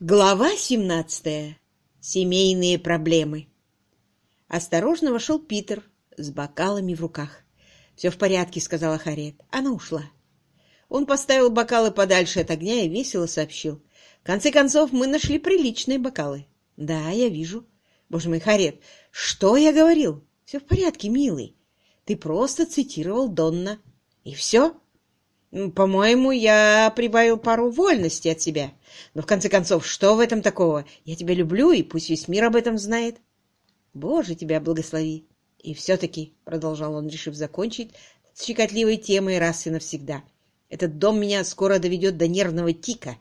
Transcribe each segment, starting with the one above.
Глава 17. Семейные проблемы. Осторожно вошел Питер с бокалами в руках. «Все в порядке», — сказала Харриет. Она ушла. Он поставил бокалы подальше от огня и весело сообщил. «В конце концов, мы нашли приличные бокалы». «Да, я вижу». «Боже мой, Харриет, что я говорил?» «Все в порядке, милый. Ты просто цитировал Донна. И все?» «По-моему, я прибавил пару вольностей от себя. Но, в конце концов, что в этом такого? Я тебя люблю, и пусть весь мир об этом знает». «Боже, тебя благослови!» «И все-таки», — продолжал он, решив закончить, с щекотливой темой раз и навсегда, «этот дом меня скоро доведет до нервного тика.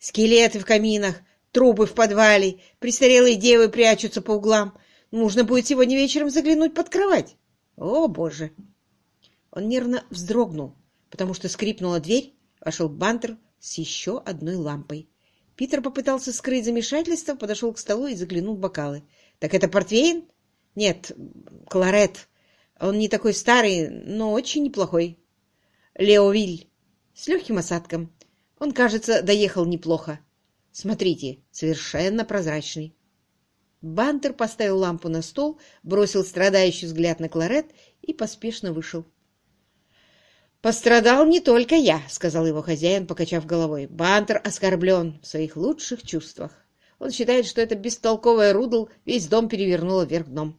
Скелеты в каминах, трупы в подвале, престарелые девы прячутся по углам. Нужно будет сегодня вечером заглянуть под кровать. О, Боже!» Он нервно вздрогнул потому что скрипнула дверь, вошел Бантер с еще одной лампой. Питер попытался скрыть замешательство, подошел к столу и заглянул в бокалы. «Так это портвейн?» «Нет, кларет. Он не такой старый, но очень неплохой. Леовиль. С легким осадком. Он, кажется, доехал неплохо. Смотрите, совершенно прозрачный». Бантер поставил лампу на стол, бросил страдающий взгляд на кларет и поспешно вышел. «Пострадал не только я», — сказал его хозяин, покачав головой. «Бантер оскорблен в своих лучших чувствах. Он считает, что эта бестолковая Рудл весь дом перевернула вверх дном.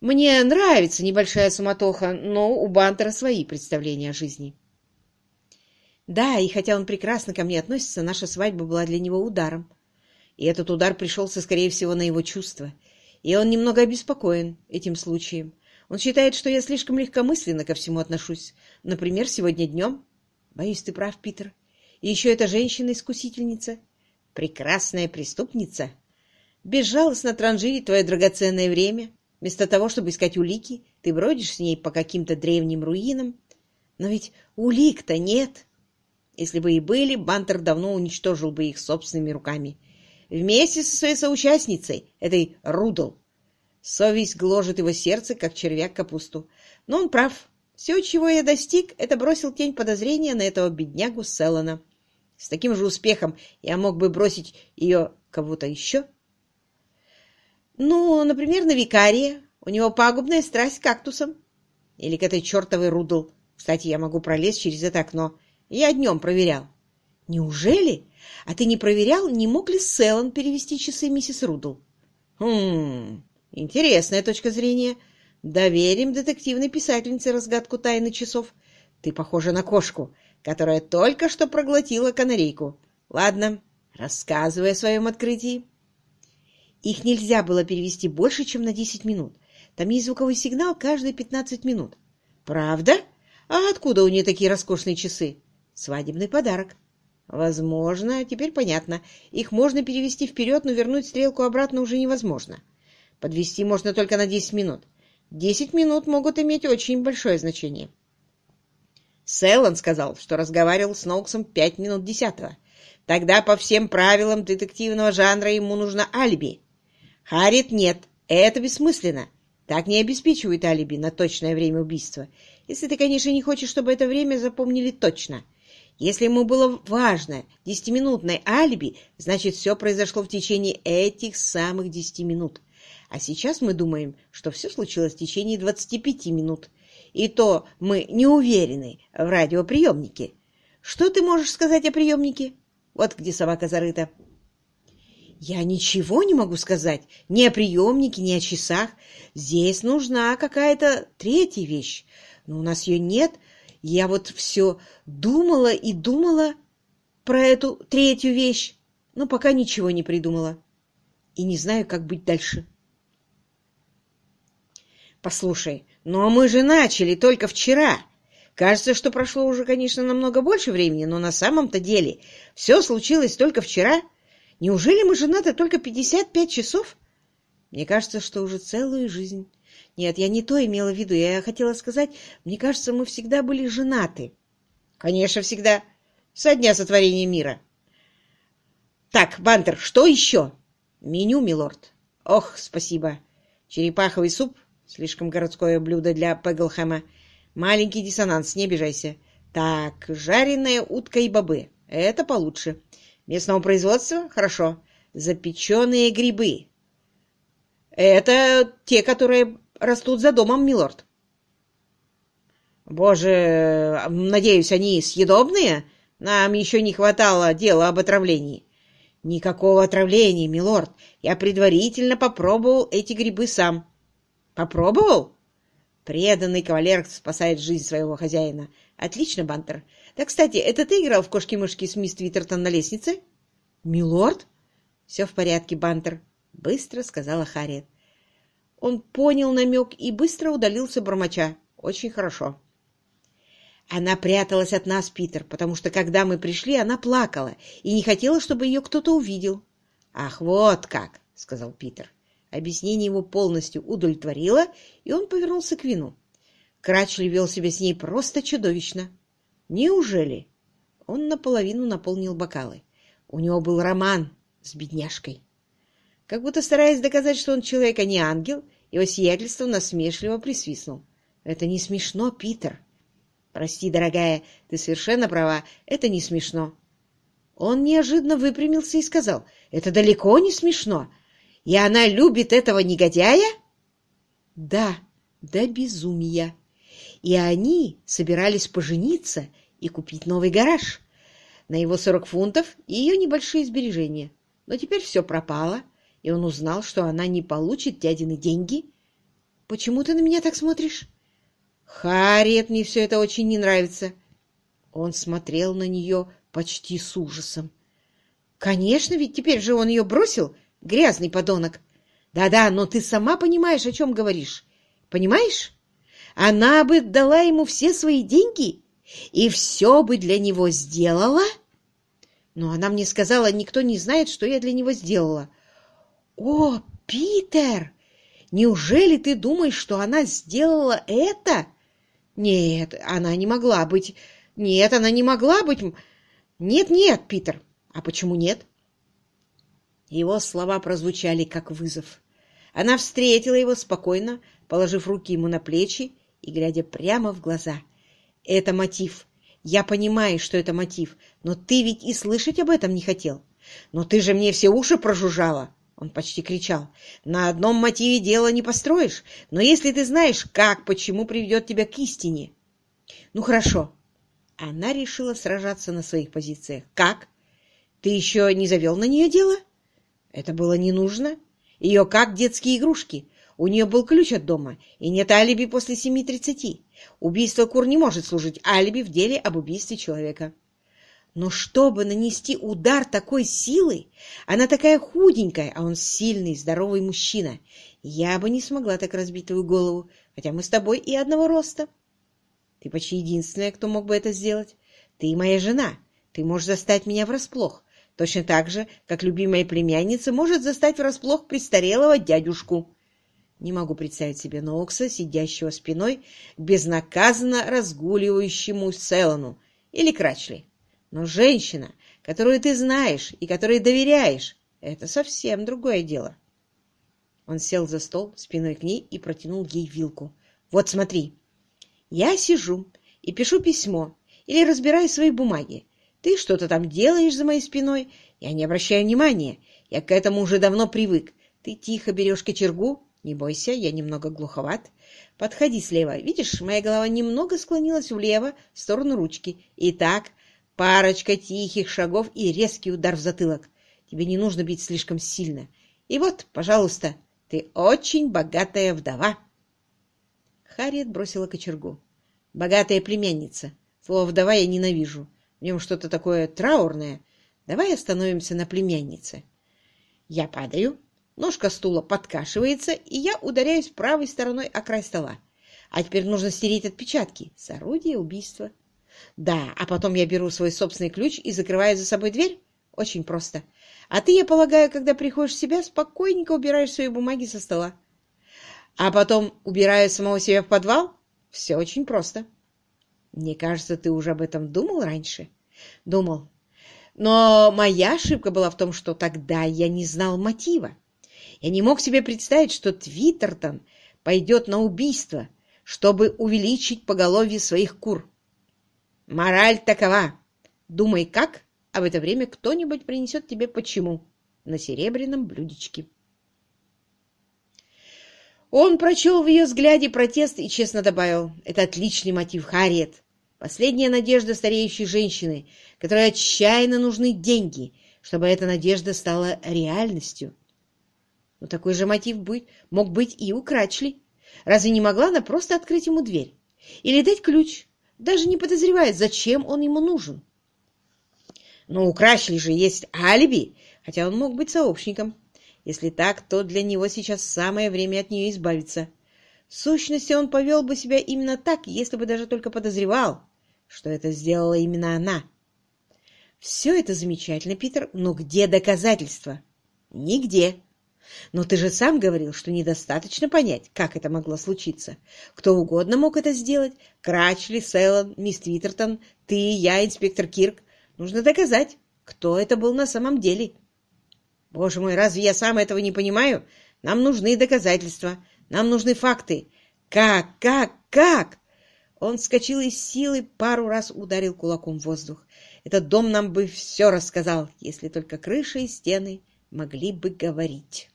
Мне нравится небольшая суматоха, но у Бантера свои представления о жизни». Да, и хотя он прекрасно ко мне относится, наша свадьба была для него ударом. И этот удар пришелся, скорее всего, на его чувства. И он немного обеспокоен этим случаем. Он считает, что я слишком легкомысленно ко всему отношусь. Например, сегодня днем. Боюсь, ты прав, Питер. И еще эта женщина-искусительница. Прекрасная преступница. Безжалостно транжирит твое драгоценное время. Вместо того, чтобы искать улики, ты бродишь с ней по каким-то древним руинам. Но ведь улик-то нет. Если бы и были, Бантер давно уничтожил бы их собственными руками. Вместе со своей соучастницей, этой Рудл. Совесть гложет его сердце, как червяк капусту. Но он прав. Все, чего я достиг, это бросил тень подозрения на этого беднягу Селлана. С таким же успехом я мог бы бросить ее кого-то еще. Ну, например, на викария. У него пагубная страсть к кактусам. Или к этой чертовой Рудл. Кстати, я могу пролезть через это окно. Я днем проверял. Неужели? А ты не проверял, не мог ли Селлан перевести часы миссис Рудл? Хм... Интересная точка зрения. Доверим детективной писательнице разгадку тайны часов. Ты похожа на кошку, которая только что проглотила канарейку. Ладно, рассказывай о своем открытии. Их нельзя было перевести больше, чем на 10 минут. Там есть звуковой сигнал каждые 15 минут. Правда? А откуда у нее такие роскошные часы? Свадебный подарок. Возможно, теперь понятно. Их можно перевести вперед, но вернуть стрелку обратно уже невозможно. Подвести можно только на 10 минут. 10 минут могут иметь очень большое значение. Селлан сказал, что разговаривал с Ноуксом 5 минут десятого. Тогда по всем правилам детективного жанра ему нужно алиби. Харит нет, это бессмысленно. Так не обеспечивают алиби на точное время убийства. Если ты, конечно, не хочешь, чтобы это время запомнили точно. Если ему было важно десятиминутное алиби, значит, все произошло в течение этих самых десяти минут. А сейчас мы думаем, что все случилось в течение 25 минут. И то мы не уверены в радиоприемнике. Что ты можешь сказать о приемнике? Вот где собака зарыта. Я ничего не могу сказать. Ни о приемнике, ни о часах. Здесь нужна какая-то третья вещь. Но у нас ее нет. Я вот все думала и думала про эту третью вещь, но пока ничего не придумала. И не знаю, как быть дальше. Послушай, ну а мы же начали только вчера. Кажется, что прошло уже, конечно, намного больше времени, но на самом-то деле все случилось только вчера. Неужели мы женаты только 55 часов? Мне кажется, что уже целую жизнь. Нет, я не то имела в виду. Я хотела сказать, мне кажется, мы всегда были женаты. Конечно, всегда. Со дня сотворения мира. Так, Бантер, что еще? Меню, милорд. Ох, спасибо. Черепаховый суп Слишком городское блюдо для Пеглхэма. Маленький диссонанс, не обижайся. Так, жареная утка и бобы. Это получше. Местного производства? Хорошо. Запеченные грибы. Это те, которые растут за домом, милорд. Боже, надеюсь, они съедобные? Нам еще не хватало дела об отравлении. Никакого отравления, милорд. Я предварительно попробовал эти грибы сам. Попробовал? Преданный кавалер спасает жизнь своего хозяина. Отлично, Бантер. Да, кстати, это ты играл в кошки-мышки с мисс Твиттертон на лестнице? Милорд? Все в порядке, Бантер, быстро сказала Харриет. Он понял намек и быстро удалился бормоча. Очень хорошо. Она пряталась от нас, Питер, потому что, когда мы пришли, она плакала и не хотела, чтобы ее кто-то увидел. — Ах, вот как! — сказал Питер. Объяснение его полностью удовлетворило, и он повернулся к вину. Крачли вел себя с ней просто чудовищно. Неужели? Он наполовину наполнил бокалы. У него был роман с бедняжкой. Как будто стараясь доказать, что он человек, а не ангел, его сиятельство насмешливо присвистнул. — Это не смешно, Питер. — Прости, дорогая, ты совершенно права, это не смешно. Он неожиданно выпрямился и сказал, это далеко не смешно. И она любит этого негодяя? Да, до безумия. И они собирались пожениться и купить новый гараж. На его сорок фунтов и ее небольшие сбережения. Но теперь все пропало, и он узнал, что она не получит дядины деньги. Почему ты на меня так смотришь? Харриет, мне все это очень не нравится. Он смотрел на нее почти с ужасом. Конечно, ведь теперь же он ее бросил, грязный подонок. Да-да, но ты сама понимаешь, о чем говоришь. Понимаешь? Она бы дала ему все свои деньги и все бы для него сделала. Но она мне сказала, никто не знает, что я для него сделала. О, Питер! Неужели ты думаешь, что она сделала это? Нет, она не могла быть... Нет, она не могла быть... Нет, нет, Питер. А почему нет? Его слова прозвучали как вызов. Она встретила его спокойно, положив руки ему на плечи и глядя прямо в глаза. «Это мотив. Я понимаю, что это мотив, но ты ведь и слышать об этом не хотел. Но ты же мне все уши прожужжала. Он почти кричал. «На одном мотиве дело не построишь, но если ты знаешь, как, почему приведет тебя к истине...» «Ну, хорошо». Она решила сражаться на своих позициях. «Как? Ты еще не завел на нее дело?» Это было не нужно. Ее как детские игрушки. У нее был ключ от дома, и нет алиби после семи тридцати. Убийство кур не может служить алиби в деле об убийстве человека. Но чтобы нанести удар такой силы, она такая худенькая, а он сильный, здоровый мужчина. Я бы не смогла так разбить твою голову, хотя мы с тобой и одного роста. Ты почти единственная, кто мог бы это сделать. Ты моя жена. Ты можешь застать меня врасплох. Точно так же, как любимая племянница может застать врасплох престарелого дядюшку. Не могу представить себе Ноукса, сидящего спиной к безнаказанно разгуливающему Селану или Крачли. Но женщина, которую ты знаешь и которой доверяешь, это совсем другое дело. Он сел за стол спиной к ней и протянул ей вилку. «Вот смотри, я сижу и пишу письмо или разбираю свои бумаги. Ты что-то там делаешь за моей спиной, я не обращаю внимания, я к этому уже давно привык. Ты тихо берешь кочергу, не бойся, я немного глуховат. Подходи слева, видишь, моя голова немного склонилась влево, в сторону ручки. Итак, Парочка тихих шагов и резкий удар в затылок. Тебе не нужно бить слишком сильно. И вот, пожалуйста, ты очень богатая вдова. Харриет бросила кочергу. Богатая племянница. Слово «вдова» я ненавижу. В нем что-то такое траурное. Давай остановимся на племяннице. Я падаю, ножка стула подкашивается, и я ударяюсь правой стороной о край стола. А теперь нужно стереть отпечатки с орудия убийства. Да, а потом я беру свой собственный ключ и закрываю за собой дверь? Очень просто. А ты, я полагаю, когда приходишь в себя, спокойненько убираешь свои бумаги со стола. А потом убираю самого себя в подвал? Все очень просто. Мне кажется, ты уже об этом думал раньше? Думал. Но моя ошибка была в том, что тогда я не знал мотива. Я не мог себе представить, что Твиттертон пойдет на убийство, чтобы увеличить поголовье своих кур. Мораль такова. Думай как, а в это время кто-нибудь принесет тебе почему на серебряном блюдечке. Он прочел в ее взгляде протест и честно добавил, это отличный мотив, Харриет. Последняя надежда стареющей женщины, которой отчаянно нужны деньги, чтобы эта надежда стала реальностью. Но такой же мотив быть, мог быть и у Крачли. Разве не могла она просто открыть ему дверь? Или дать ключ, даже не подозревая, зачем он ему нужен? Но у Крачли же есть алиби, хотя он мог быть сообщником. Если так, то для него сейчас самое время от нее избавиться. В сущности, он повел бы себя именно так, если бы даже только подозревал, что это сделала именно она. Все это замечательно, Питер, но где доказательства? Нигде. Но ты же сам говорил, что недостаточно понять, как это могло случиться. Кто угодно мог это сделать. Крачли, Селлон, мисс Твиттертон, ты, я, инспектор Кирк. Нужно доказать, кто это был на самом деле. Боже мой, разве я сам этого не понимаю? Нам нужны доказательства, нам нужны факты. Как, как, как? Он вскочил из силы, пару раз ударил кулаком в воздух. Этот дом нам бы все рассказал, если только крыша и стены могли бы говорить.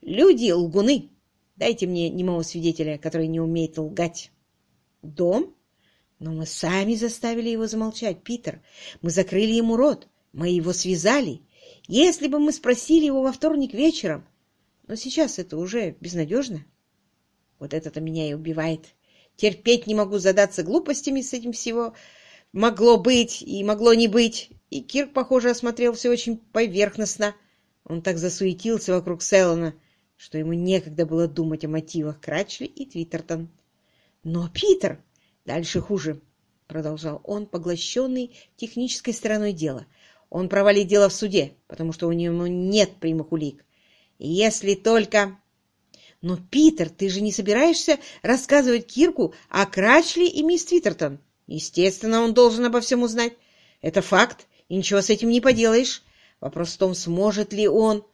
Люди — лгуны. Дайте мне немого свидетеля, который не умеет лгать. Дом? Но мы сами заставили его замолчать, Питер. Мы закрыли ему рот. Мы его связали. Если бы мы спросили его во вторник вечером... Но сейчас это уже безнадежно. Вот это-то меня и убивает. Терпеть не могу задаться глупостями с этим всего. Могло быть и могло не быть. И Кирк, похоже, осмотрел все очень поверхностно. Он так засуетился вокруг Селлона, что ему некогда было думать о мотивах Крачли и Твиттертон. «Но, Питер, дальше хуже», — продолжал он, поглощенный технической стороной дела. «Он провалит дело в суде, потому что у него нет прямых улик. Если только...» «Но, Питер, ты же не собираешься рассказывать Кирку о Крачли и мисс Твиттертон?» «Естественно, он должен обо всем узнать. Это факт, и ничего с этим не поделаешь. Вопрос в том, сможет ли он...»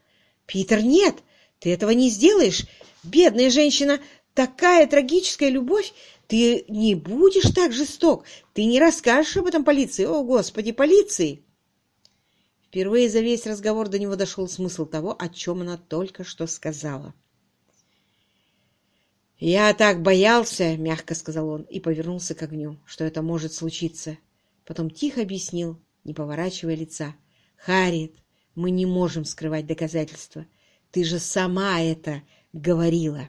«Питер, нет! Ты этого не сделаешь! Бедная женщина! Такая трагическая любовь! Ты не будешь так жесток! Ты не расскажешь об этом полиции! О, Господи, полиции!» Впервые за весь разговор до него дошел смысл того, о чем она только что сказала. «Я так боялся», — мягко сказал он и повернулся к огню, — «что это может случиться». Потом тихо объяснил, не поворачивая лица. «Харриет, мы не можем скрывать доказательства. Ты же сама это говорила».